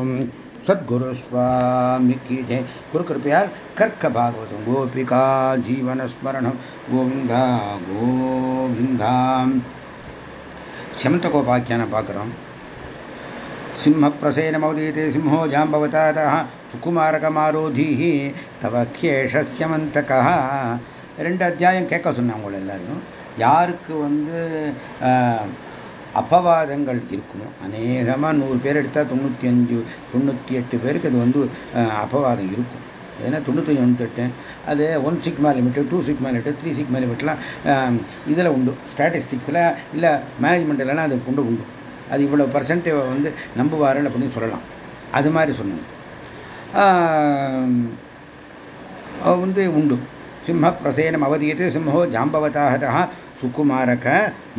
ஓம் சத்குரு சுவாமிக்கு ஜெய் குரு கிருப்பையால் கர்க்க பாகவதம் கோபிகா ஜீவனஸ்மரணம் கோவிந்தா கோவிந்தாம் செமந்த கோபாக்கியான பார்க்குறோம் सिंहप्रसेनमोदीते सिंहो जाम्बवतारः சுகுமாரகமாரோதீः தவ கேஷஸ்யமந்தகா ரெண்டு அத்தியாயம் கேட்க சொன்னேன் உங்களை எல்லாரும் யாருக்கு வந்து அப்பவாதங்கள் இருக்குமோ? அநேகமாக நூறு பேர் எடுத்தால் தொண்ணூற்றி அஞ்சு தொண்ணூற்றி எட்டு பேருக்கு அது வந்து அப்பவாதம் இருக்கும். ஏன்னா தொண்ணூற்றி தொண்ணூத்தெட்டு அது one sigma limit two sigma limit three sigma லிமிட்லாம் இதில் உண்டு. ஸ்டாட்டிஸ்டிக்ஸில் இல்லை மேனேஜ்மெண்ட்லாம் அது உண்டு உண்டு. அது இவ்வளோ பர்சன்ட் வந்து நம்புவார்கள் அப்படின்னு சொல்லலாம். அது மாதிரி சொன்னாங்க வந்து உண்டு. சிம்ம பிரசேனம் அவதியத்து சிம்மோ ஜாம்பவதாகதா சுகுமாரக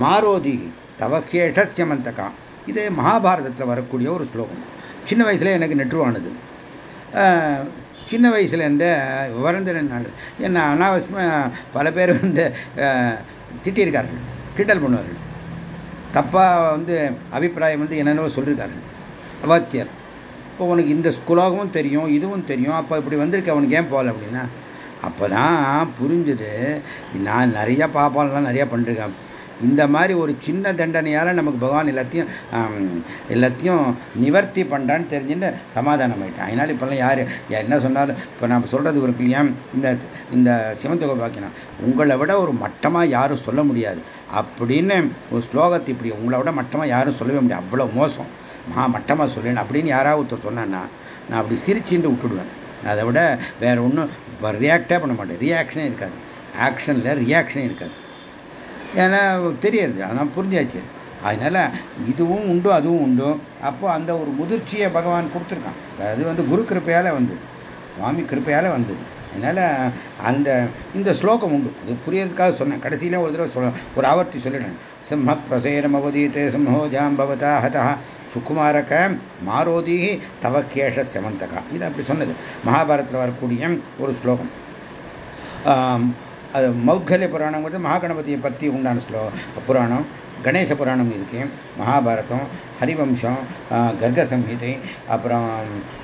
மாரோதி தவக்கேஷஸ்யமந்தகா இது மகாபாரதத்தில் வரக்கூடிய ஒரு ஸ்லோகம். சின்ன வயசில் எனக்கு நெற்றுவானது. சின்ன வயசுலேருந்தே இந்த நாள். என்ன அனாவசியமாக பல பேர் வந்து திட்டியிருக்கார்கள். திட்டல் பண்ணுவார்கள். தப்பாக வந்து அபிப்பிராயம் வந்து என்னென்னவோ சொல்லியிருக்கார்கள் அவாத்தியர் இப்போ உனக்கு இந்த ஸ்குலோகமும் தெரியும் இதுவும் தெரியும். அப்போ இப்படி வந்திருக்க அவனுக்கு ஏன் போகல? அப்படின்னா அப்போ தான் புரிஞ்சுது. நான் நிறைய பாப்பாலெலாம் நிறையா பண்ணிருக்கேன். இந்த மாதிரி ஒரு சின்ன தண்டனையால் நமக்கு பகவான் எல்லாத்தையும் எல்லாத்தையும் நிவர்த்தி பண்ணுறான்னு தெரிஞ்சுன்னு சமாதானம் ஆகிட்டேன் அதனால் இப்போல்லாம் யார் என்ன சொன்னாலும் இப்போ நான் சொல்கிறது ஒரு இல்லையா? இந்த இந்த சிவந்தொகை பாக்கினம் உங்களை விட ஒரு மட்டமாக யாரும் சொல்ல முடியாது. அப்படின்னு ஒரு ஸ்லோகத்தை இப்படி உங்களை விட மட்டமாக யாரும் சொல்லவே முடியாது. அவ்வளோ மோசம். மகா மட்டமாக சொல்லணும் அப்படின்னு யாராவது ஒருத்தர் சொன்னான்னா நான் அப்படி சிரிச்சுட்டு விட்டுடுவேன். அதை விட வேற ஒன்றும் ரியாக்டே பண்ண மாட்டேன். ரியாக்ஷனே இருக்காது. ஆக்ஷனில் ரியாக்ஷனே இருக்காது. ஏன்னா தெரியாது. ஆனால் புரிஞ்சாச்சு. அதனால் இதுவும் உண்டு அதுவும் உண்டு. அப்போ அந்த ஒரு முதிர்ச்சியை பகவான் கொடுத்துருக்கான். அது வந்து குரு கிருப்பையால் வந்தது. சுவாமி கிருப்பையால் வந்தது. அதனால் அந்த இந்த ஸ்லோகம் உண்டு. அது புரியறதுக்காக சொன்னேன். கடைசியில் ஒரு தடவை சொல்ல ஒரு ஆவர்த்தி சொல்லிட்டேன். சிம்ம பிரசேரம் அவதீத்தே சிம்மோ ஜாம்பவதா ஹதா சுக்குமாரக மாரோதி தவ கேஷ செமந்தகா இது அப்படி சொன்னது. மகாபாரத்தில் வரக்கூடிய ஒரு ஸ்லோகம். அது மௌத்கல்ய புராணங்கிறது மகாகணபதியை பற்றி உண்டான ஸ்லோ புராணம் கணேச புராணம் இருக்கு. மகாபாரதம் ஹரிவம்சம் கர்க சம்ஹிதை அப்புறம்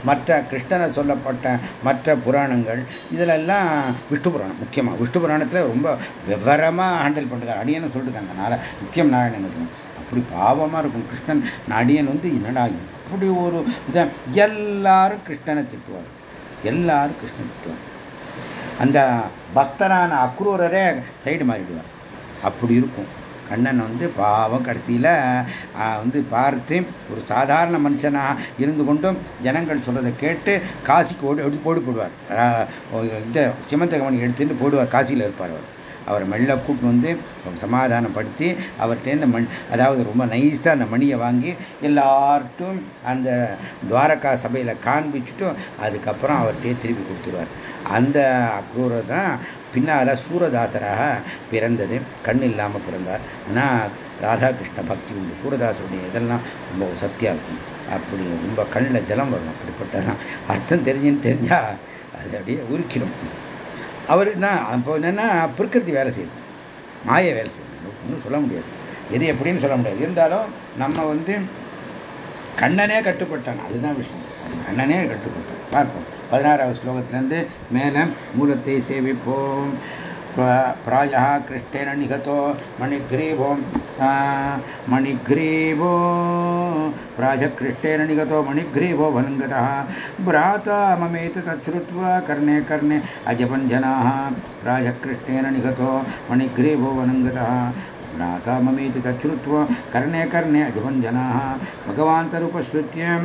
மற்ற கிருஷ்ணனை சொல்லப்பட்ட மற்ற புராணங்கள். இதிலெல்லாம் விஷ்ணு புராணம் முக்கியமாக விஷ்ணு புராணத்தில் ரொம்ப விவரமாக ஹேண்டில் பண்ணுறாரு அடியன்னு சொல்லிட்டுருக்காங்க நார நித்தியம் நாராயணங்கிறது அப்படி பாவமாக இருக்கும். கிருஷ்ணன் நடிகன் வந்து என்னடா இப்படி ஒரு இதை? எல்லாரும் கிருஷ்ணனை திட்டுவார். எல்லாரும் கிருஷ்ணன் திட்டுவார். அந்த பக்தரான அக்ரூரரே சைடு மாறிடுவார். அப்படி இருக்கும். கண்ணன் வந்து பாவம் கடைசியில் வந்து பார்த்து ஒரு சாதாரண மனுஷனாக இருந்து கொண்டும் ஜனங்கள் சொல்கிறத கேட்டு காசிக்கு ஓடி எடுத்து போடி போடுவார். இதை சிமந்தகமணி எடுத்துட்டு போடுவார். காசியில் இருப்பார் அவர். அவரை மெல்ல கூட்டு வந்து சமாதானப்படுத்தி அவர்கிட்ட மண் அதாவது ரொம்ப நைஸாக அந்த மணியை வாங்கி எல்லார்ட்டும் அந்த துவாரகா சபையில் காண்பிச்சுட்டும் அதுக்கப்புறம் அவர்கிட்டயே திருப்பி கொடுத்துருவார். அந்த அக்ரூரை தான் பின்னால் சூரதாசராக பிறந்தது. கண் இல்லாமல் பிறந்தார். ஆனால் ராதாகிருஷ்ண பக்தி உண்டு. சூரதாசருடைய இதெல்லாம் ரொம்ப சக்தியாக இருக்கும். அப்படி ரொம்ப கண்ணில் ஜலம் வரும். அப்படிப்பட்டதான். அர்த்தம் தெரிஞ்சுன்னு தெரிஞ்சால் அது அப்படியே உருக்கிடும். அவர் தான் அப்போ என்னென்னா பிரகிருதி வேலை செய்யுது மாய வேலை செய்யுது ஒன்றும் சொல்ல முடியாது. எது எப்படின்னு சொல்ல முடியாது. இருந்தாலும் நம்ம வந்து கண்ணனே கட்டுப்பட்டான். அதுதான் விஷயம். கண்ணனே கட்டுப்பட்டான். பார்ப்போம். பதினாறாவது ஸ்லோகத்திலேருந்து மேலே மூலத்தை சேவிப்போம். प्रायः कृष्णेन निहतो मणिग्रीवो मणिग्रीवो प्रायः कृष्णेन निगतो मणिग्रीवो वनङ्गतः भ्राता ममेत तच्छ्रुत्वा कर्णे कर्णे अजपञ्जनाः प्रायः कृष्णेन निगतो मणिग्रीवो वनङ्गतः भ्राता ममेति तच्छ्रुत्वा कर्णे कर्णे अजपञ्जनाः भगवान्तरुपश्रुत्य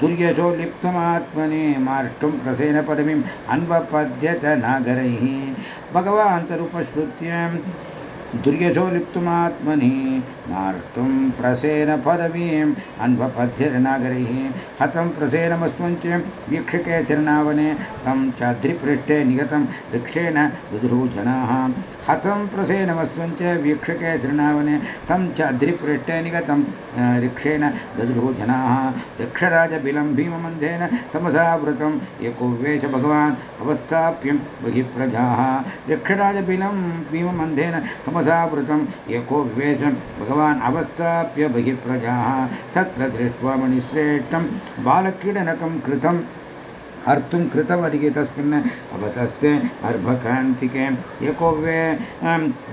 दुर्यशो लिप्तमात्मने मार्ष्टुं प्रसेन पदवीम् अन्वपद्यत नागरैः। भगवान्तरुपश्रुत्य दुर्यशो लिप्तुमात्मनि मार्ष्टुं प्रसेन पदवीम् अन्वपद्यत नागरैः। हतं प्रसेनमस्त्वञ्च वीक्षके चिरनावने तं चाद्रिपृष्ठे निगतं वृक्षेण विदुरुः जनाः हतम प्रसे नमस्वञ्च वीक्षके शृणावने, तं च अध्रिप्रेट्टैनिकतं ऋक्षेण ददृहो जनाः यक्षराजबिलं मंदेन तमसा व्रतं यकोवेश अवस्थाप्य बहि प्रजा। प्रजाः यक्षराजबिलं मंदेन तमसा व्रतं यकोवेश भगवान अवस्थाप्य बहि प्रजा। तत्र दृष्ट्वा मणिश्रेष्ठ बालक्रीडनकं हर्तुं कृतमधिके तस्मिन् अवतस्ते अर्भकान्तिके एको वे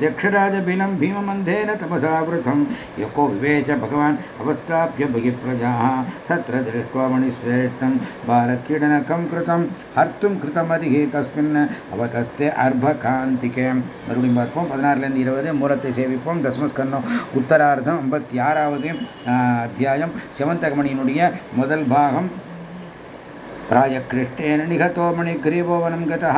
दक्षराजबिलं भीममन्धेन तपसावृतं यको विवेश भगवान् अवस्थाप्य बहिःप्रजाः तत्र दृष्ट्वा मणिश्रेष्ठं बालक्रीडनकं कृतं हर्तुं कृतमधिके तस्मिन् அவதஸ்தே அர்பகாந்திகே மறுபடியும் பார்ப்போம் பதினாறுலேருந்து இருபது மூலத்தை சேவிப்போம் தசமஸ்கந்தம் உத்தரார்த்தம் ஐம்பத்தி ஆறாவது அத்தியாயம் சிவந்தகமணியினுடைய முதல் பாகம் प्रायकृष्टेन निहतो मणिग्रीवोवनं गतः।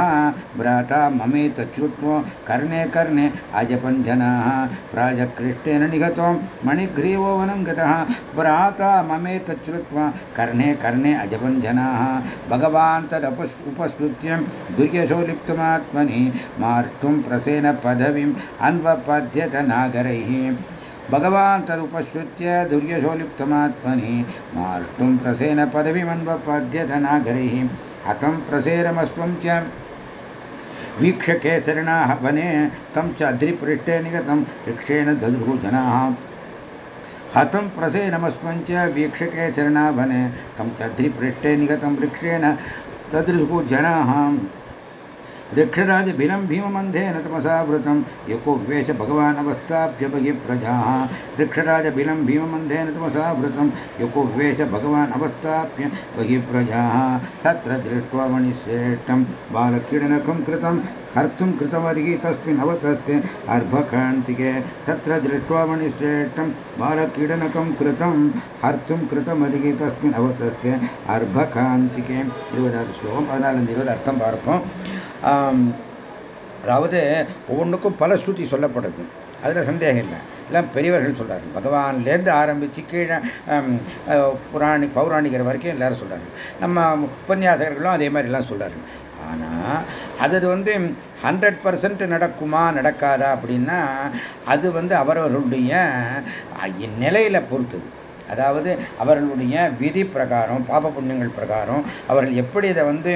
भ्राता ममेतच्युत्वो कर्णे कर्णे अजपन् जनाः प्रायकृष्टेन निहतो मणिग्रीवोवनं गतः। भ्राता ममेतच्युत्वा कर्णे कर्णे अजपन् जनाः भगवान् तदपस्, उपस्तुत्य दुर्यशो लिप्तमात्मनि मार्ष्टुं प्रसेन पदवीम् अन्वपद्यत नागरैः। भगवान् तदुपश्रुत्य दुर्यशोलिप्तमात्मनि मार्ष्टुं प्रसेन पदवीमन्वपद्यत नागरैः हतं प्रसेरमस्त्वं च वीक्ष्य केसरिणाः वने तं च अद्रिपृष्ठे निगतं वृक्षेण ददृहु जनाः हतं प्रसेनमस्त्वं च वीक्ष्य केसरिणा वने तं च निगतं वृक्षेण ददृहु जनाः वृक्षराजभिलं भीममन्धेन तमसावृतं यको विवेश भगवान् अवस्थाप्य बहि प्रजाः। वृक्षराजभिलं भीममन्धेन तमसावृतं यको विवेश भगवान् अवस्थाप्य बहि प्रजाः। तत्र दृष्ट्वा मणिश्रेष्ठं बालक्रीडनकं कृतं हर्तुं कृतमर्हि तस्मिन् अवतस्ते अर्भकान्तिके तत्र दृष्ट्वा मणिश्रेष्ठं बालक्रीडनकं कृतं हर्तुं कृतमर्हि तस्मिन् अवतस्ते अर्भकान्तिके இருபதாவது ஸ்லோகம் பதினாலு இருபது அர்த்தம் பார்ப்போம் அதாவது ஒவ்வொன்றுக்கும் பல ஸ்ருதி சொல்லப்படுது அதில் சந்தேகம் இல்லை எல்லாம் பெரியவர்கள் சொல்கிறாரு பகவான்லேருந்து ஆரம்பித்து கீழே புராணி பௌராணிகர் வரைக்கும் எல்லாரும் சொல்கிறாரு நம்ம உபன்யாசகர்களும் அதே மாதிரி எல்லாம் சொல்கிறாரு ஆனால் அது வந்து ஹண்ட்ரட் பர்சன்ட் நடக்குமா நடக்காதா அப்படின்னா அது வந்து அவரவர்களுடைய நிலையில் பொறுத்தது. அதாவது அவர்களுடைய விதி பிரகாரம் பாப புண்ணியங்கள் பிரகாரம் அவர்கள் எப்படி இதை வந்து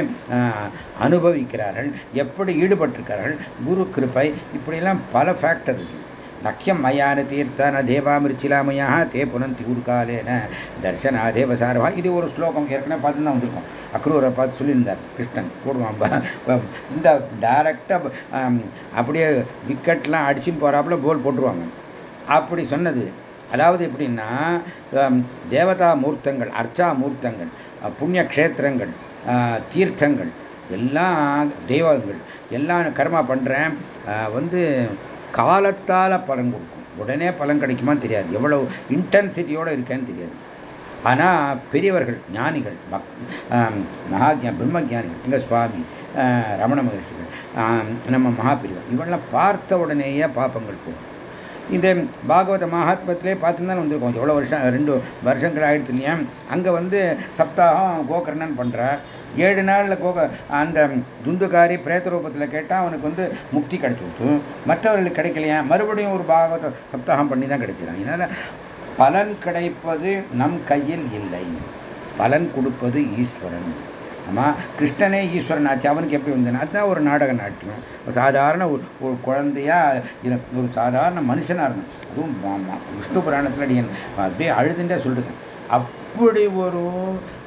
அனுபவிக்கிறார்கள் எப்படி ஈடுபட்டிருக்கிறார்கள் குரு கிருப்பை இப்படிலாம் பல ஃபேக்டர் இருக்குது நக்கியம் மயான தீர்த்தன தேவாமிருச்சிலாமையாக தே புனந்தி ஊர்காலேன. தர்சனா தேவசாரவா இது ஒரு ஸ்லோகம். ஏற்கனவே பார்த்து தான் வந்திருக்கோம். அக்ரூரை பார்த்து சொல்லியிருந்தார் கிருஷ்ணன். போடுவான் இந்த டைரக்டாக அப்படியே விக்கெட்லாம் அடிச்சுன்னு போகிறாப்புல கோல் போட்டுருவாங்க. அப்படி சொன்னது. அதாவது எப்படின்னா தேவதா மூர்த்தங்கள் அர்ச்சா மூர்த்தங்கள் புண்ணிய க்ஷேத்திரங்கள் தீர்த்தங்கள் எல்லாம் தெய்வங்கள் எல்லாம் கர்மா பண்ணுறேன் வந்து காலத்தால் பலன் கொடுக்கும். உடனே பலன் கிடைக்குமான்னு தெரியாது. எவ்வளவு இன்டென்சிட்டியோடு இருக்கேன்னு தெரியாது. ஆனால் பெரியவர்கள் ஞானிகள் பக் மகாஜா பிரம்மஜானிகள் எங்கள் சுவாமி ரமண மகர்ஷிகள் நம்ம மகாபிரிவர் இவெல்லாம் பார்த்த உடனேயே பாப்பங்கள் போகும். இந்த பாகவத மகாத்மத்திலே பார்த்துன்னு வந்திருக்கோம். எவ்வளோ வருஷம் ரெண்டு வருஷங்கள் ஆயிடுச்சு இல்லையா? அங்கே வந்து சப்தாகம் கோகர்ணன் பண்ணுறார் ஏழு நாளில் கோக அந்த துந்துகாரி பிரேத ரூபத்தில் கேட்டால் அவனுக்கு வந்து முக்தி கிடைச்சிருச்சு மற்றவர்களுக்கு கிடைக்கலையா? மறுபடியும் ஒரு பாகவத சப்தாகம் பண்ணி தான் கிடைச்சிடும் அதனால் பலன் கிடைப்பது நம் கையில் இல்லை. பலன் கொடுப்பது ஈஸ்வரன். ஆமாம் கிருஷ்ணனே ஈஸ்வரன் ஆச்சு. அவனுக்கு எப்படி வந்தேன் அதுதான் ஒரு நாடக நாட்டியம். சாதாரண ஒரு குழந்தையா குழந்தையா ஒரு சாதாரண மனுஷனாக இருந்தேன். அதுவும் விஷ்ணு புராணத்தில் அடியன் அப்படியே அழுதுண்டே சொல்லிருக்கேன் அப்படி ஒரு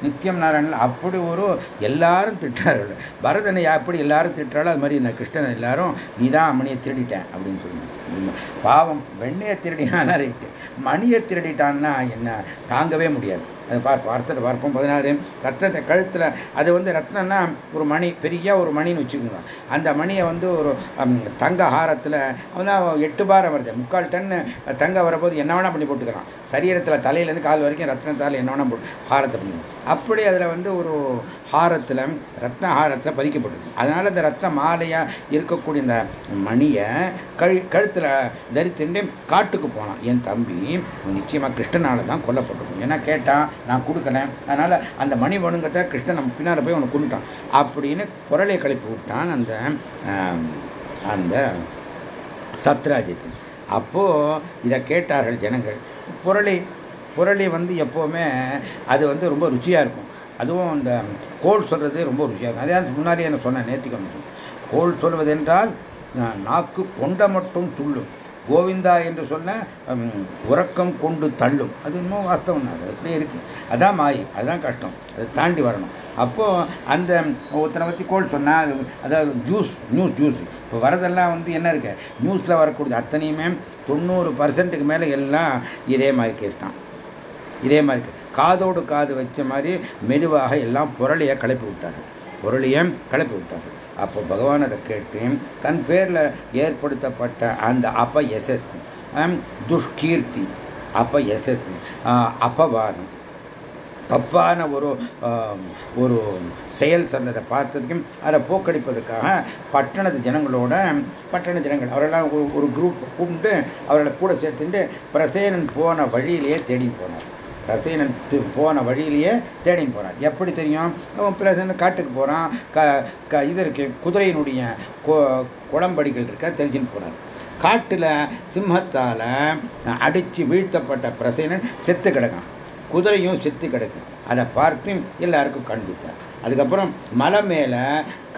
நித்தியம் நாராயணன் அப்படி ஒரு எல்லாரும் திட்டார்கள். பரதனை அப்படி எல்லாரும் திட்டாலோ அது மாதிரி நான் கிருஷ்ணன் எல்லாரும் நீ தான் மணியை திருடிட்டேன் அப்படின்னு சொல்லி பாவம் வெண்ணையை திருடினானா ரைட்டு மணியை திருடிட்டான்னா என்ன தாங்கவே முடியாது. அது பார்ப்போம் அர்த்தத்தை பார்ப்போம். பதினாறு ரத்னத்தை கழுத்தில் அது வந்து ரத்னம்னா ஒரு மணி பெரிய ஒரு மணின்னு வச்சுக்கோங்க. அந்த மணியை வந்து ஒரு தங்க ஹாரத்தில் வந்து எட்டு பாரம் வருது. முக்கால் டன் தங்க வரபோது என்ன வேணால் பண்ணி போட்டுக்கலாம். சரீரத்தில் தலையிலேருந்து கால் வரைக்கும் ரத்னத்தால் என்ன வேணால் போட்டு ஹாரத்தை பண்ணி. அப்படி அதில் வந்து ஒரு ஹாரத்தில் ரத்ன ஹாரத்தில் பதிக்கப்பட்டது. அதனால் இந்த ரத்ன மாலையாக இருக்கக்கூடிய இந்த மணியை கழு கழுத்தில் தரித்துட்டு காட்டுக்கு போனான். என் தம்பி நிச்சயமாக கிருஷ்ணனால் தான் கொல்லப்பட்டிருக்கும். ஏன்னா கேட்டான் நான் கொடுக்கல. அதனால் அந்த மணி வணுங்கத்தை கிருஷ்ணன் நம்ம பின்னால் போய் அவனை கொண்டுட்டான். அப்படின்னு குரலை கழிப்பு விட்டான் அந்த அந்த சத்ராஜித்து. அப்போது இதை கேட்டார்கள் ஜனங்கள். புரளி புரளி வந்து எப்போவுமே அது வந்து ரொம்ப ருச்சியாக இருக்கும். அதுவும் அந்த கோல் சொல்கிறது ரொம்ப ருசியாக இருக்கும் அதே முன்னாடியே என்ன சொன்னேன் நேத்திக்கு கோல் சொல்வது என்றால் நாக்கு கொண்ட மட்டும் துள்ளும். கோவிந்தா என்று சொன்ன உறக்கம் கொண்டு தள்ளும். அது இன்னும் வாஸ்தவம் அது அப்படியே இருக்கு. அதான் மாயி. அதுதான் கஷ்டம். அதை தாண்டி வரணும். அப்போ அந்த ஒருத்தனை பற்றி கோல் சொன்னால் அதாவது ஜூஸ் நியூஸ் ஜூஸ் இப்போ வரதெல்லாம் வந்து என்ன இருக்கு? நியூஸில் வரக்கூடிய அத்தனையுமே தொண்ணூறு பர்சன்ட்டுக்கு மேலே எல்லாம் இதே மாதிரி கேஸ் தான். இதே மாதிரி காதோடு காது வச்ச மாதிரி மெதுவாக எல்லாம் புரளியை கிளப்பி விட்டார்கள். பொருளையும் கிளப்பி விட்டார்கள். அப்போ பகவான் அதை கேட்டு தன் பேரில் ஏற்படுத்தப்பட்ட அந்த அப்ப எஸ்எஸ் துஷ்கீர்த்தி அப்ப எஸ்எஸ் அப்பவாதம் தப்பான ஒரு ஒரு செயல் சொன்னதை பார்த்ததுக்கும் அதை போக்கடிப்பதற்காக பட்டணத்து ஜனங்களோட பட்டண ஜனங்கள் அவரெல்லாம் ஒரு ஒரு குரூப் கூப்பிட்டு அவர்களை கூட சேர்த்துட்டு பிரசேனன் போன வழியிலேயே தேடி போனார். ரசீனன் போன வழியிலேயே தேடின்னு போகிறார் எப்படி தெரியும்? அவன் பிளஸ் காட்டுக்கு போகிறான் க க இது இருக்கு. குதிரையினுடைய குளம்படிகள் இருக்க தெரிஞ்சுன்னு போறார். காட்டில் சிம்மத்தால் அடித்து வீழ்த்தப்பட்ட பிரசேனன் செத்து கிடக்கான். குதிரையும் செத்து கிடக்கு. அதை பார்த்து எல்லாருக்கும் காண்பித்தார் அதுக்கப்புறம் மலை மேலே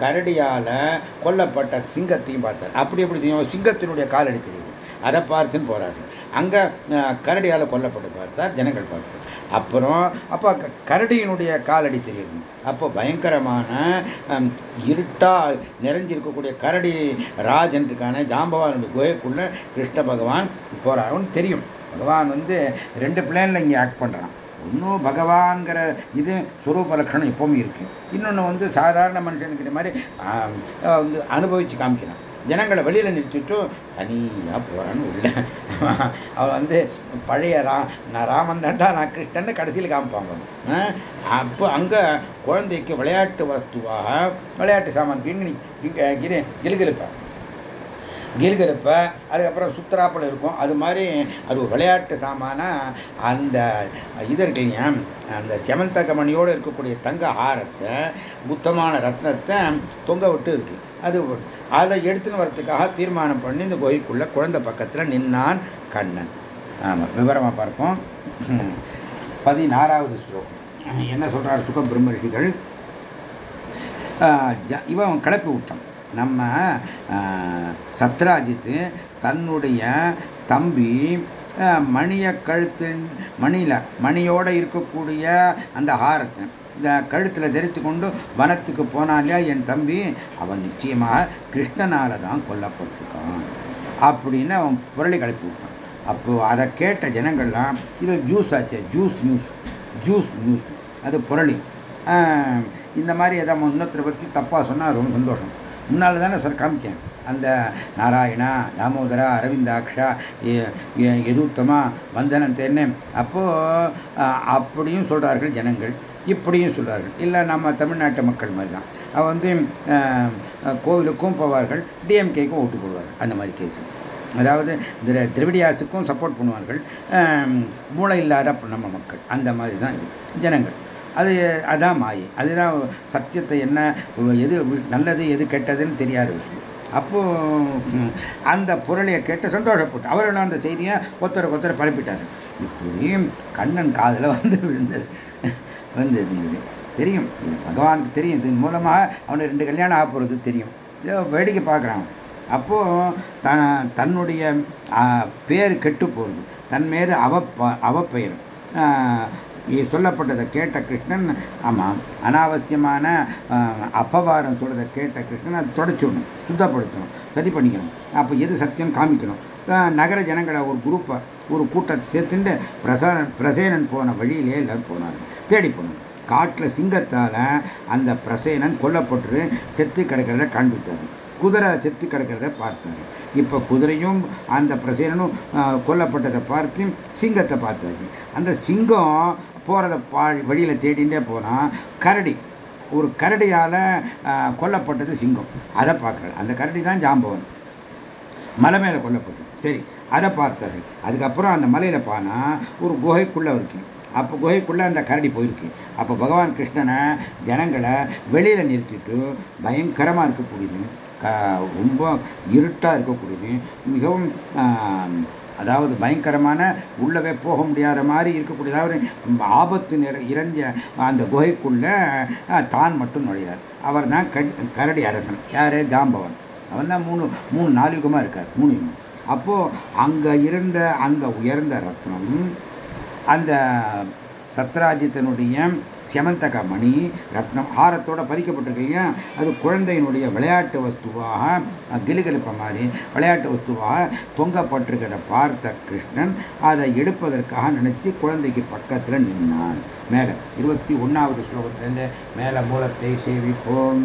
கரடியால் கொல்லப்பட்ட சிங்கத்தையும் பார்த்தார். அப்படி எப்படி தெரியும்? சிங்கத்தினுடைய காலடி தெரியுது. அதை பார்த்துன்னு போகிறாரு அங்கே கரடியால் கொல்லப்பட்டு பார்த்தார் ஜனங்கள் பார்த்தார். அப்புறம் அப்போ கரடியினுடைய காலடி தெரியுது. அப்போ பயங்கரமான இருட்டால் நிறைஞ்சிருக்கக்கூடிய கரடி ராஜனுக்கான ஜாம்பவானுடைய குகைக்குள்ள கிருஷ்ண பகவான் போறாருன்னு தெரியும். பகவான் வந்து ரெண்டு பிளேன்ல இங்கே ஆக்ட் பண்றான். இன்னும் பகவான்கிற இது சுரூப லட்சணம் எப்பவும் இருக்கு. இன்னொன்று வந்து சாதாரண மனுஷனுக்கு இந்த மாதிரி வந்து அனுபவிச்சு காமிக்கிறான். ஜனங்களை வெளியில் நிறுத்திட்டும் தனியாக போகிறான்னு உள்ள. அவன் வந்து பழைய ரா நான் ராமன் தாண்டா நான் கிருஷ்ணன் கடைசியில் காமிப்பாங்க அப்போ அங்கே குழந்தைக்கு விளையாட்டு வஸ்துவாக விளையாட்டு சாமான் கிண்ணி கிரு கிலுகிலுப்பேன் கில்கிருப்ப அதுக்கப்புறம் சுத்தராப்பில் இருக்கும். அது மாதிரி அது ஒரு விளையாட்டு சாமான அந்த இது அந்த செமந்தகமணியோடு இருக்கக்கூடிய தங்க ஆரத்தை புத்தமான ரத்னத்தை தொங்க விட்டு இருக்கு. அது அதை எடுத்துன்னு வரத்துக்காக தீர்மானம் பண்ணி இந்த கோயிலுக்குள்ள குழந்தை பக்கத்தில் நின்னான் கண்ணன். ஆமாம் விவரமாக பார்ப்போம். பதினாறாவது ஸ்லோகம். என்ன சொல்றாரு சுக பிரம்ம இவன் கிளப்பி விட்டான். நம்ம சத்ராஜித்து தன்னுடைய தம்பி மணிய கழுத்து மணியில் மணியோடு இருக்கக்கூடிய அந்த ஹாரத்தை இந்த கழுத்தில் தரித்து கொண்டு வனத்துக்கு போனாலே என் தம்பி? அவன் நிச்சயமாக கிருஷ்ணனால தான் கொல்லப்பட்டிருக்கான். அப்படின்னு அவன் புரளி கலப்பி விட்டான். அப்போ அதை கேட்ட ஜனங்கள்லாம் இது ஜூஸ் ஆச்சு ஜூஸ் நியூஸ் ஜூஸ் நியூஸ் அது புரளி. இந்த மாதிரி எதாவது இன்னொருத்தரை பற்றி தப்பாக சொன்னால் ரொம்ப சந்தோஷம். முன்னால் தானே சார் காமிச்சேன். அந்த நாராயணா தாமோதரா அரவிந்தாக்ஷா எதுத்தமா வந்தனன் அப்போது அப்போ அப்படியும் சொல்கிறார்கள் ஜனங்கள் இப்படியும் சொல்கிறார்கள் இல்லை நம்ம தமிழ்நாட்டு மக்கள் மாதிரி தான் அவ வந்து கோவிலுக்கும் போவார்கள் டிஎம்கேக்கும் ஓட்டு போடுவார்கள் அந்த மாதிரி கேஸ் அதாவது திரவிடியாசுக்கும் சப்போர்ட் பண்ணுவார்கள் மூளை இல்லாத நம்ம மக்கள் அந்த மாதிரி தான் இது ஜனங்கள். அது அதான் மாயை. அதுதான் சத்தியத்தை என்ன எது நல்லது எது கெட்டதுன்னு தெரியாத விஷயம். அப்போ அந்த பொருளையை கேட்டு சந்தோஷப்பட்டு அவர்களும் அந்த செய்தியை ஒத்தரை ஒத்தரை பரப்பிட்டார். இப்படியும் கண்ணன் காதில் வந்து விழுந்தது. வந்து இருந்தது தெரியும். பகவானுக்கு தெரியும். இதன் மூலமாக அவனை ரெண்டு கல்யாணம் ஆக போகிறது தெரியும். வேடிக்கை பார்க்குறான். அப்போ த தன்னுடைய பேர் கெட்டு போகிறது தன் மீது அவ அவப்பெயர் சொல்லப்பட்டதை கேட்ட கிருஷ்ணன் ஆமாம் அனாவசியமான அப்பவாரம் சொல்றதை கேட்ட கிருஷ்ணன் அதை தொடச்சிடணும் சுத்தப்படுத்தணும் சரி பண்ணிக்கணும். அப்போ எது சத்தியம் காமிக்கணும். நகர ஜனங்களை ஒரு குரூப்பை ஒரு கூட்டத்தை சேர்த்துட்டு பிரசாரன் பிரசேனன் போன வழியிலே எல்லாரும் போனாங்க. தேடி போனாங்க. காட்டில் சிங்கத்தால் அந்த பிரசேனன் கொல்லப்பட்டு செத்து கிடக்கிறத காண்பித்தார். குதிரை செத்து கிடக்கிறத பார்த்தாரு. இப்போ குதிரையும் அந்த பிரசேனனும் கொல்லப்பட்டதை பார்த்து சிங்கத்தை பார்த்தாரு. அந்த சிங்கம் போகிறத பா வழியில் தேடிகிட்டே போனால் கரடி. ஒரு கரடியால் கொல்லப்பட்டது சிங்கம். அதை பார்க்குறாரு அந்த கரடி தான் ஜாம்பவன். மலை மேலே கொல்லப்பட்டது. சரி அதை பார்த்தார்கள் அதுக்கப்புறம் அந்த மலையில் பானா ஒரு குகைக்குள்ளே இருக்கு. அப்போ குகைக்குள்ளே அந்த கரடி போயிருக்கு. அப்போ பகவான் கிருஷ்ணனை ஜனங்களை வெளியில் நிறுத்திட்டு பயங்கரமாக இருக்கக்கூடியது. ரொம்ப இருட்டாக இருக்கக்கூடியது. மிகவும் அதாவது பயங்கரமான உள்ளவே போக முடியாத மாதிரி இருக்கக்கூடியதாவது ஆபத்து நிற இறஞ்ச அந்த குகைக்குள்ள தான் மட்டும் நுழையார் அவர் தான் கரடி அரசன். யாரு? ஜாம்பவன். அவன் தான் மூணு மூணு நாலு யுகமாக இருக்கார். மூணு யுகம் அப்போது அங்கே இருந்த அந்த உயர்ந்த ரத்னம் அந்த சத்ராஜித்தனுடைய செமந்தக மணி ரத்னம் ஹாரத்தோட பறிக்கப்பட்டிருக்கு இல்லையா அது குழந்தையினுடைய விளையாட்டு வஸ்துவாக கிலுகிலுப்ப மாதிரி விளையாட்டு வஸ்துவாக தொங்கப்பட்டிருக்கிறத பார்த்த கிருஷ்ணன் அதை எடுப்பதற்காக நினைச்சு குழந்தைக்கு பக்கத்தில் நின்னான். மேலே இருபத்தி ஒன்னாவது ஸ்லோகத்திலிருந்து மேல மூலத்தை சேவிப்போம்.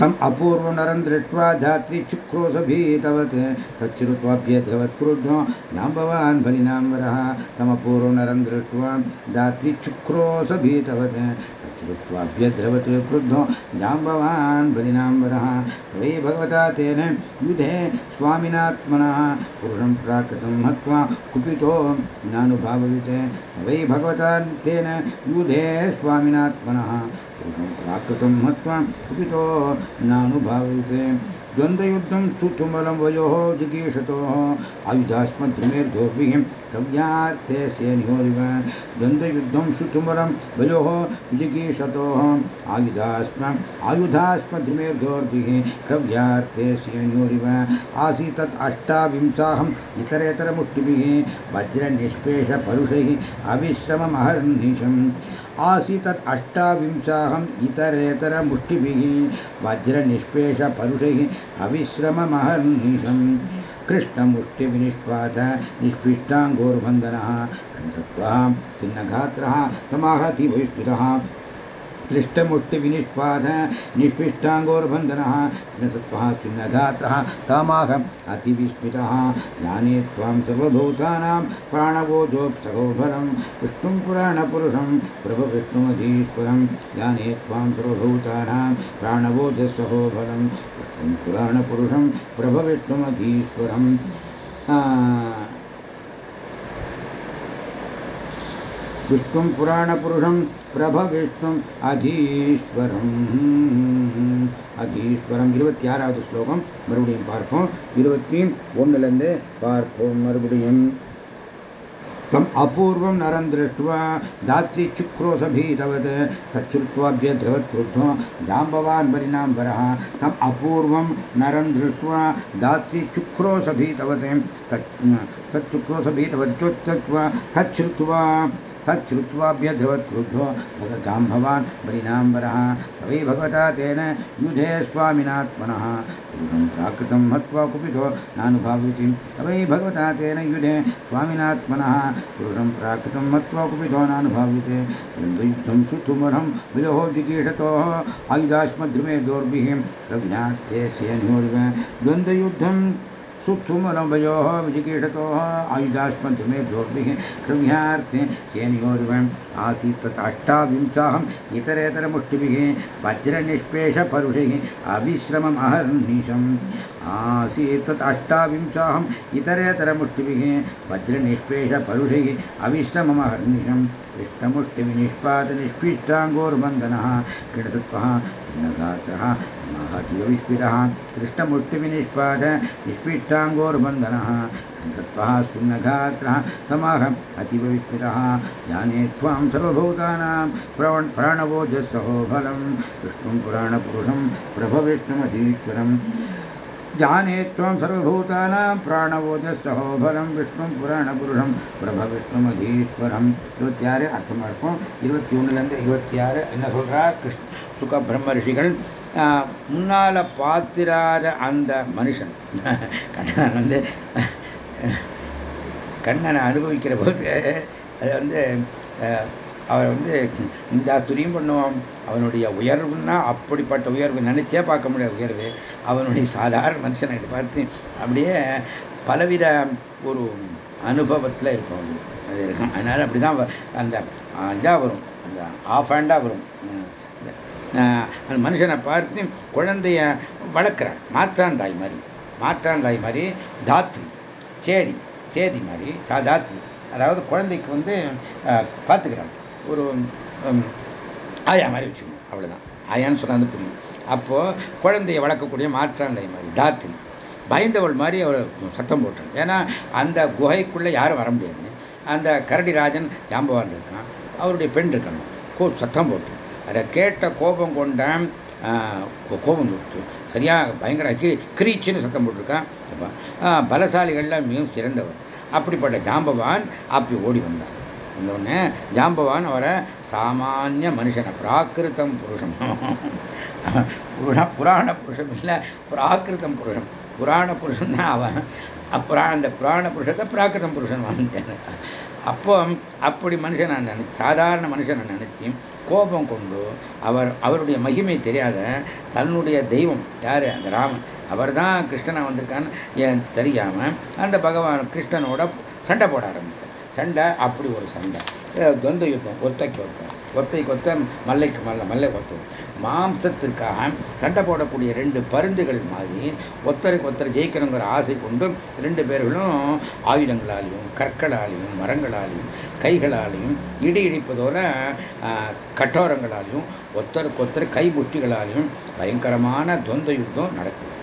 तम् अपूर्वनरं दृष्ट्वा धात्री चुक्रोशभीतवत् तच्छ्रुत्वाभ्यद्रवत् क्रुद्धो जाम्बवान् बलिनाम्बरः तमपूर्वनरं दृष्ट्वा धात्री चुक्रोशभीतवत् तच्छ्रुत्वाभ्यद्रवत् क्रुद्धो जाम्बवान् बलिनाम्बरः वै भगवता तेन युधे स्वामिनात्मनः। पुरुषं प्राकृतं हत्वा कुपितो नानुभाववित्। वै भगवता तेन युधे स्वामिनात्मनः। प्राकृतं मत्वा स्फुटितो नानुभाविते। द्वन्द्वयुद्धं सुतुमलं वयोः जिगीषतोः आयुधास्मद्रुमेर्दोर्भिः कव्यार्थे सेनयोरिव द्वन्द्वयुद्धं सुतुमलं वयोः जिगीषतोः आयुधास्म आयुधास्मद्रुमेर्दोर्भिः कव्यार्थे सेनयोरिव आसीतत् अष्टाविंशाहम् इतरेतरमुष्टिभिः वज्रनिष्पेषपरुषैः अविश्रममहर्निशम्। आसीतत् अष्टाविंशाहम् इतरेतरमुष्टिभिः वज्रनिष्पेषपरुषैः अविश्रममहर्निशं कृष्णमुष्टिविनिष्पात निष्पिष्टाङ्गोर्वन्दनः सत्त्वः खिन्नगात्रः समाहति वैष्णुतः क्लिष्टमुष्टिविनिष्पाद निष्पिष्टाङ्गोर्बन्धनः सत्त्वः छिन्नगात्रः तामाह अतिविस्मितः। ज्ञाने त्वां सर्वभूतानां प्राणबोधोत्सहो फलं विष्णुं पुराणपुरुषं, प्रभविष्णुमधीश्वरं। ज्ञाने त्वां सर्वभूतानां प्राणबोधसहो फलं विष्णुं पुराणपुरुषं प्रभविष्णुमधीश्वरम् विष्णुं पुराणपुरुषं பிரபவிஷ்ணும் அதீஸ்வரம் அதீஸ்வரம் இருபத்தி ஆறாவது ஸ்லோகம் மறுபடியும் பார்ப்போம் இருபத்தி ஒன்னுலேருந்து பார்ப்போம் மறுபடியும் तम् अपूर्वं नरं दृष्ट्वा दात्री चुक्रोशभीतवत् तच्छ्रुत्वाभ्यद्रवत् क्रुद्धो जाम्बवान् बलिनाम्बरः तम् अपूर्वं नरं दृष्ट्वा दात्री चुक्रोशभीतवत् तत् तच्चुक्रोशभीतवत् चोत्तत्वा तच्छ्रुत्वा तच्छ्रुत्वाभ्यद्रवत् क्रुद्धो जाम्भवान् बलिनाम्बरः। सवै भगवता तेन युधे स्वामिनात्मनः। पुरुषं प्राकृतं हत्वा कुपितो नानुभावयति अवै भगवता तेन युधे स्वामिनात्मनः। पुरुषं प्राकृतं हत्वा कुपितो नानुभाव्यते द्वन्द्वयुद्धं सुतुमरं विलोहो जिगीषतोः आयुधास्मद्रुमे दोर्भिः प्रज्ञात्ये सेनोर्व द्वन्द्वयुद्धं सुप्तुमनोभयोः विजिकीटतोः आयुधास्मन्तुमेभ्योभिः कृम्यार्थे सेनयोर्वम् आसीत् तथाष्टाविंशाहम् इतरेतरमुष्टिभिः वज्रनिष्पेषपरुषैः अविश्रमम् अहर्निशम् आसीत् तथाष्टाविंशाहम् इतरेतरमुष्टिभिः वज्रनिष्पेषपरुषैः अविश्रममहर्निशम् कृष्णमुष्टिविनिष्पातनिष्पीष्टाङ्गोर्बन्धनः क्रीडसत्वः नगात्रः महतीवविस्मितः कृष्णमुष्टिविनिष्पाद निष्पिष्टाङ्गोर्बन्धनः सत्त्वः स्पुन्नघात्रः तमः अतीव विस्मितः ज्ञाने त्वां सर्वभूतानां प्रवण् प्राणवोजस्सहो फलं विष्णुं पुराणपुरुषं प्रभविष्णुमधीश्वरम् जाने त्वं सर्वभूतानां प्राणवोजस्सहो फलं विष्णुं புராணபுருஷம் பிரப விஷ்ணுமதீஸ்வரம் இருபத்தி ஆறு அர்த்தமாக இருக்கும் இருபத்தி ஒன்றுலேருந்து இருபத்தி ஆறு என்ன சொல்கிறார் கிருஷ்ண சுக பிரம்ம ரிஷிகள் முன்னால் பார்த்திராத அந்த மனுஷன். கண்ணன் வந்து கண்ணனை அனுபவிக்கிற போது அது வந்து அவர் வந்து இந்த துரியம் பண்ணுவோம் அவனுடைய உயர்வுன்னா அப்படிப்பட்ட உயர்வு. நினைச்சே பார்க்க முடியாத உயர்வு. அவனுடைய சாதாரண மனுஷனை பார்த்து அப்படியே பலவித ஒரு அனுபவத்தில் இருக்கும் அது. இருக்கும் அதனால் அப்படி தான் அந்த இதாக வரும். அந்த ஆஃப் ஹேண்டாக வரும். அந்த மனுஷனை பார்த்து குழந்தைய வளர்க்குறான். மாற்றான் தாய் மாதிரி. மாற்றான் தாய் மாதிரி தாத்ரி சேடி சேதி மாதிரி தாத்ரி. அதாவது குழந்தைக்கு வந்து பார்த்துக்கிறான். ஒரு ஆயா மாதிரி வச்சுக்கணும். அவ்வளோதான் ஆயான்னு சொன்னால் புரியும். அப்போது குழந்தைய வளர்க்கக்கூடிய மாற்றாண்டை மாதிரி தாத்திரி பயந்தவள் மாதிரி அவர் சத்தம் போட்டான் ஏன்னா அந்த குகைக்குள்ளே யாரும் வர முடியாது. அந்த கரடி ராஜன் ஜாம்பவான் இருக்கான். அவருடைய பெண் இருக்கணும் சத்தம் போட்டு. அதை கேட்ட கோபம் கொண்ட கோபம் கொடுத்து சரியாக பயங்கர கிரி கிரீச்சுன்னு சத்தம் போட்டிருக்கான். பலசாலிகள்லாம் மிகவும் சிறந்தவர். அப்படிப்பட்ட ஜாம்பவான் அப்படி ஓடி வந்தார் வந்தவுடனே ஜாம்பவான் அவரை சாமானிய மனுஷனை பிராகிருத்தம் புருஷம் புராண புருஷம் இல்லை பிராகிருத்தம் புருஷம் புராண புருஷன் தான் அவன். அப்புறம் அந்த புராண புருஷத்தை பிராகிருதம் புருஷன் வாழ்ந்தேன் அப்போ அப்படி மனுஷனை நினைச்சு சாதாரண மனுஷனை நினைச்சு கோபம் கொண்டு அவர் அவருடைய மகிமை தெரியாத தன்னுடைய தெய்வம் யார்? அந்த ராமன். அவர் தான் கிருஷ்ணனை வந்திருக்கான்னு ஏன் அந்த பகவான் கிருஷ்ணனோட சண்டை போட ஆரம்பித்தார் சண்டை அப்படி ஒரு சண்டை. துவந்த யுத்தம் ஒத்தைக்கு ஒத்தம் ஒத்தைக்கு ஒத்த மல்லைக்கு மல்ல மல்லை ஒத்தது மாம்சத்திற்காக சண்டை போடக்கூடிய ரெண்டு பருந்துகள் மாதிரி ஒத்தருக்கு ஒத்தரை ஜெயிக்கணுங்கிற ஆசை கொண்டும் ரெண்டு பேர்களும் ஆயுதங்களாலையும் கற்களாலையும் மரங்களாலையும் கைகளாலையும் இடி இடிப்பதோட கட்டோரங்களாலையும் ஒத்தருக்கு ஒத்தர் கை முட்டிகளாலையும் பயங்கரமான துவந்த யுத்தம் நடக்குது.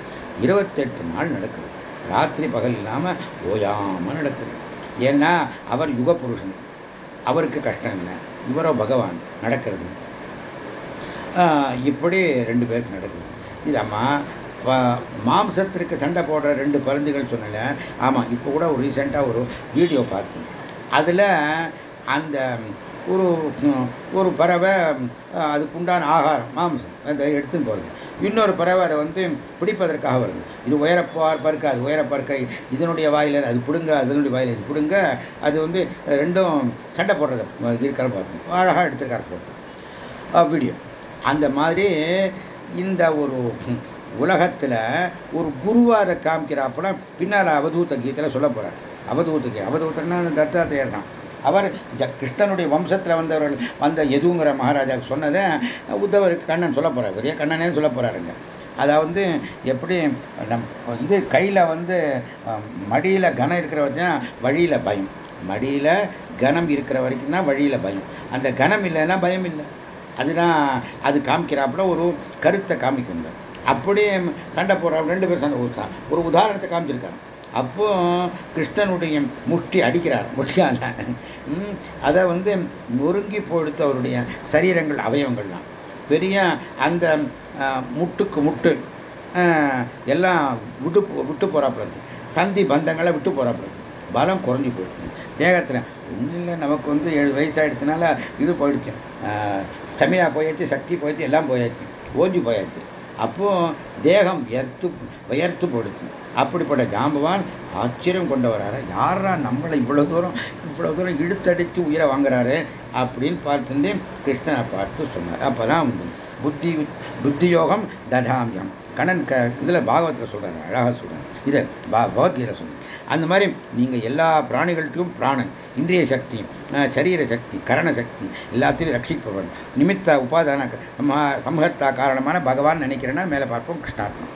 இருபத்தெட்டு நாள் நடக்குது. ராத்திரி பகல் இல்லாமல் ஓயாமல் நடக்குது. ஏன்னா அவர் யுக புருஷன் அவருக்கு கஷ்டம் இல்லை இவரோ பகவான் நடக்கிறது. இப்படி ரெண்டு பேருக்கு நடக்குது. இதாம்மா மாம்சத்திற்கு சண்டை போடுற ரெண்டு பருந்துகள் சொன்னல ஆமாம் இப்போ கூட ஒரு ரீசெண்டாக ஒரு வீடியோ பார்த்தேன். அதில் அந்த ஒரு ஒரு பறவை அதுக்கு உண்டான ஆகாரம் மாம்சம் அதை எடுத்துன்னு போகிறது இன்னொரு பறவை அதை வந்து பிடிப்பதற்காக வருது. இது உயரப்பார் பருக்க அது உயரப்பருக்க இதனுடைய வாயில் அது பிடுங்க அதனுடைய வாயில் இது பிடுங்க அது வந்து ரெண்டும் சண்டை போடுறத இருக்கிற பார்த்து அழகாக எடுத்திருக்கார் ஃபோட்டோ வீடியோ அந்த மாதிரி இந்த ஒரு உலகத்தில் ஒரு குருவாரை காமிக்கிறாப்பெல்லாம் பின்னால் அவதூத்த கீதையில் சொல்ல போகிறார் அவதூத்துக்கு அவதூத்தன்னா தத்தாத்தையர் தான் அவர் கிருஷ்ணனுடைய வம்சத்தில் வந்தவர்கள் வந்த எதுங்கிற மகாராஜாவுக்கு சொன்னதை உத்தவருக்கு கண்ணன் சொல்ல போகிறார் பெரிய கண்ணனே சொல்ல போகிறாருங்க அதாவது எப்படி நம் இது கையில் வந்து மடியில் கனம் இருக்கிற வரைக்கும் வழியில் பயம். மடியில் கனம் இருக்கிற வரைக்கும் தான் வழியில் பயம். அந்த கனம் இல்லைன்னா பயம் இல்லை. அதுதான் அது காமிக்கிறாப்புல ஒரு கருத்தை காமிக்குங்க. அப்படியே சண்டை போடுற ரெண்டு பேர் சண்டை ஒரு உதாரணத்தை காமிச்சிருக்காங்க. அப்போ கிருஷ்ணனுடைய முஷ்டி அடிக்கிறார் முஷ்டியால். அதை வந்து நொறுங்கி போடுத்த அவருடைய சரீரங்கள் அவயவங்கள் தான் பெரிய அந்த முட்டுக்கு முட்டு எல்லாம் விட்டு விட்டு போகிறாப்புல இருக்கு சந்தி பந்தங்களை விட்டு போகிறாப்புல இருக்கு பலம் குறைஞ்சி போயிடுச்சு. தேகத்தில் ஒன்றும் இல்லை நமக்கு வந்து ஏழு வயசாகிடுச்சுனால இது போயிடுச்சு. ஸ்டமினா போயாச்சு சக்தி போயாச்சு எல்லாம் போயாச்சு. ஓஞ்சி போயாச்சு. அப்போ தேகம் வியர்த்து வியர்த்து படுத்தும் அப்படிப்பட்ட ஜாம்பவான் ஆச்சரியம் கொண்டவராரு யாரா நம்மளை இவ்வளவு தூரம் இவ்வளவு தூரம் இழுத்தடித்து உயிரை வாங்குறாரு அப்படின்னு பார்த்துட்டு கிருஷ்ணனை பார்த்து சொன்னார். அப்பதான் வந்து புத்தி புத்தி யோகம் ததாமியம். கண்ணன் க இதில் பாகவத்தில் சொல்கிறாரு அழகாக சொல்கிறார் இதை பா பகவத்கீதை சொல்கிறார் அந்த மாதிரி நீங்கள் எல்லா பிராணிகளுக்கும் பிராணன் இந்திரிய சக்தி சரீர சக்தி கரண சக்தி எல்லாத்தையும் ரட்சிப்பவன் நிமித்த உபாதான சம்ஹர்த்தா காரணமான பகவான் நினைக்கிறேன்னா மேலே பார்ப்போம் கிருஷ்ணார்ப்பணம்